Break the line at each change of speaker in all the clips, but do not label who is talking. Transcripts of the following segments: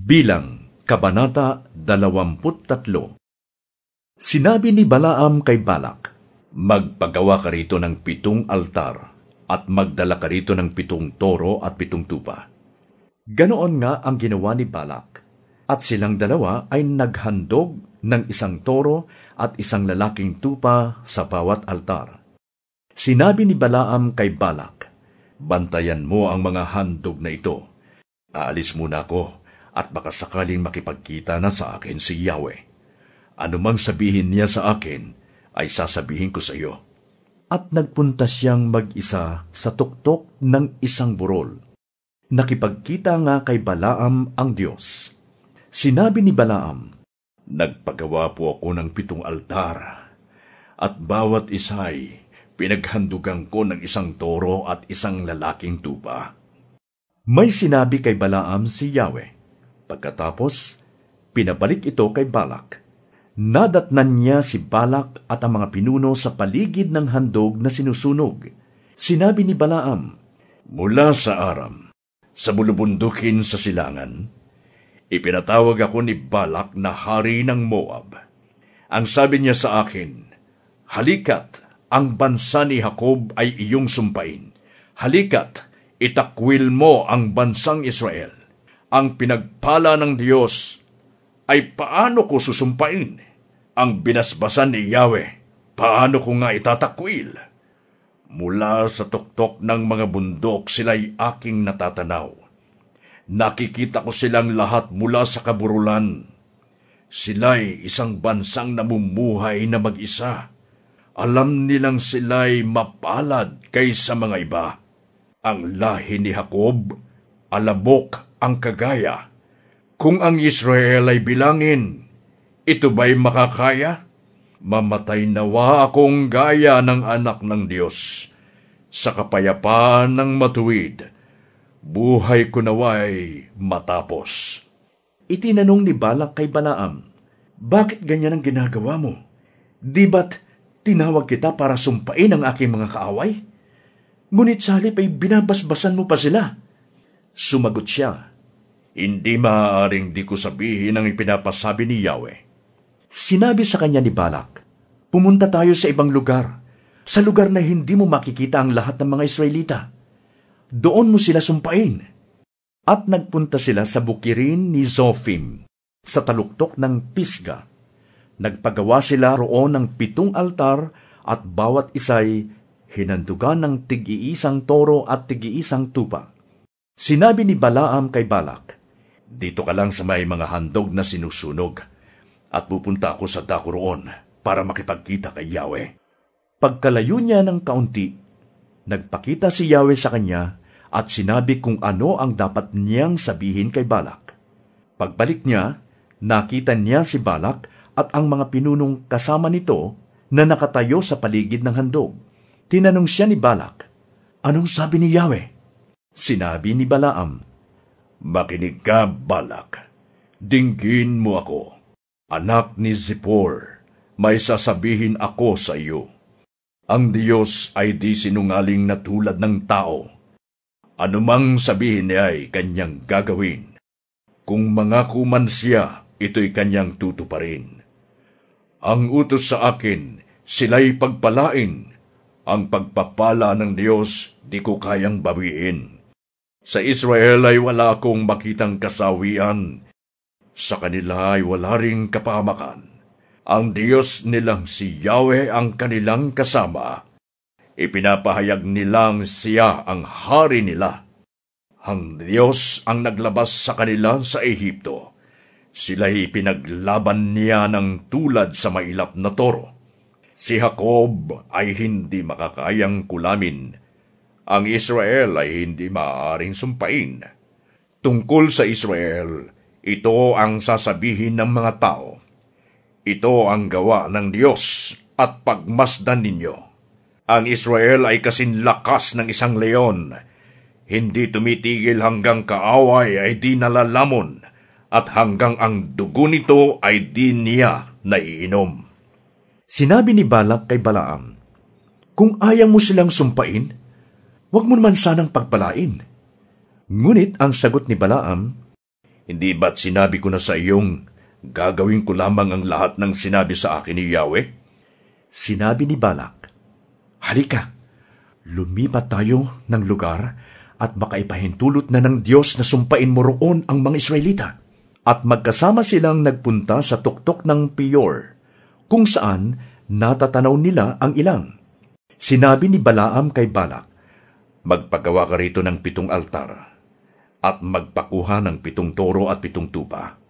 Bilang, Kabanata 23 Sinabi ni Balaam kay Balak, Magpagawa ka rito ng pitong altar, at magdala ka rito ng pitong toro at pitong tupa. Ganoon nga ang ginawa ni Balak, at silang dalawa ay naghandog ng isang toro at isang lalaking tupa sa bawat altar. Sinabi ni Balaam kay Balak, Bantayan mo ang mga handog na ito. Aalis muna ako at baka sakaling makipagkita na sa akin si Yahweh. Anumang sabihin niya sa akin, ay sasabihin ko sa iyo. At nagpunta siyang mag-isa sa tuktok ng isang burol. Nakipagkita nga kay Balaam ang Diyos. Sinabi ni Balaam, Nagpagawa po ako ng pitong altar, at bawat isa'y pinaghandugan ko ng isang toro at isang lalaking tupa. May sinabi kay Balaam si Yahweh, Pagkatapos, pinabalik ito kay Balak. Nadatnan niya si Balak at ang mga pinuno sa paligid ng handog na sinusunog. Sinabi ni Balaam, Mula sa Aram, sa bulubundukin sa silangan, ipinatawag ako ni Balak na hari ng Moab. Ang sabi niya sa akin, Halikat, ang bansa ni Jacob ay iyong sumpain. Halikat, itakwil mo ang bansang Israel ang pinagpala ng Diyos ay paano ko susumpain? Ang binasbasan ni Yahweh, paano ko nga itatakwil? Mula sa tuktok ng mga bundok sila'y aking natatanaw. Nakikita ko silang lahat mula sa kaburulan. Sila'y isang bansang namumuhay na mag-isa. Alam nilang sila'y mapalad kaysa mga iba. Ang lahi ni Jacob, alabok ang kagaya. Kung ang Israel ay bilangin, ito ba'y makakaya? Mamatay nawa akong gaya ng anak ng Diyos. Sa kapayapaan ng matuwid, buhay ko naway matapos. Itinanong ni Balak kay Balaam, Bakit ganyan ang ginagawa mo? Di ba't tinawag kita para sumpain ang aking mga kaaway? Ngunit salip ay binabasbasan mo pa sila. Sumagot siya, hindi maaaring di ko sabihin ang ipinapasabi ni Yahweh. Sinabi sa kanya ni Balak, Pumunta tayo sa ibang lugar, sa lugar na hindi mo makikita ang lahat ng mga Israelita. Doon mo sila sumpain. At nagpunta sila sa bukirin ni Zophim, sa taluktok ng Pisga. Nagpagawa sila roon ng pitong altar at bawat isay hinandugan ng tig-iisang toro at tig-iisang tupa. Sinabi ni Balaam kay Balak, dito ka lang sa may mga handog na sinusunog at pupunta ako sa dako para makipagkita kay Yahweh. Pagkalayo niya ng kaunti, nagpakita si Yahweh sa kanya at sinabi kung ano ang dapat niyang sabihin kay Balak. Pagbalik niya, nakita niya si Balak at ang mga pinunong kasama nito na nakatayo sa paligid ng handog. Tinanong siya ni Balak, Anong sabi ni Yahweh? Sinabi ni Balaam, Makinig ka, Balak. Dinggin mo ako. Anak ni Zippor, may sasabihin ako sa iyo. Ang Diyos ay di sinungaling na tulad ng tao. Anumang sabihin niya ay kanyang gagawin. Kung mangako man siya, ito'y kanyang tutuparin. Ang utos sa akin, sila'y pagpalain. Ang pagpapala ng Diyos, di ko kayang bawiin. Sa Israel ay wala akong makitang kasawian. Sa kanila ay wala ring kapamakan. Ang Diyos nilang si Yahweh ang kanilang kasama. Ipinapahayag nilang siya ang hari nila. Ang Diyos ang naglabas sa kanila sa Ehipto. Sila'y pinaglaban niya ng tulad sa mailap na toro. Si Jacob ay hindi makakayang kulamin ang Israel ay hindi maaaring sumpain. Tungkol sa Israel, ito ang sasabihin ng mga tao. Ito ang gawa ng Diyos at pagmasdan ninyo. Ang Israel ay kasinlakas ng isang leon. Hindi tumitigil hanggang kaaway ay di nalalamon at hanggang ang dugo nito ay di niya naiinom. Sinabi ni Balak kay Balaam, Kung ayaw mo silang sumpain, Huwag mo naman sanang pagpalain. Ngunit ang sagot ni Balaam, Hindi ba't sinabi ko na sa iyong gagawin ko lamang ang lahat ng sinabi sa akin ni Yahweh? Sinabi ni Balak, Halika, lumipat tayo ng lugar at makaipahintulot na ng Diyos na sumpain mo roon ang mga Israelita. At magkasama silang nagpunta sa tuktok ng Pior, kung saan natatanaw nila ang ilang. Sinabi ni Balaam kay Balak, Magpagawa ka rito ng pitong altar, at magpakuha ng pitong toro at pitong tupa.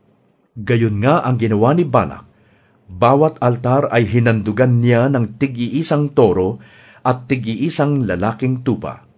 Gayon nga ang ginawa ni Balak. Bawat altar ay hinandugan niya ng tig-iisang toro at tig-iisang lalaking tupa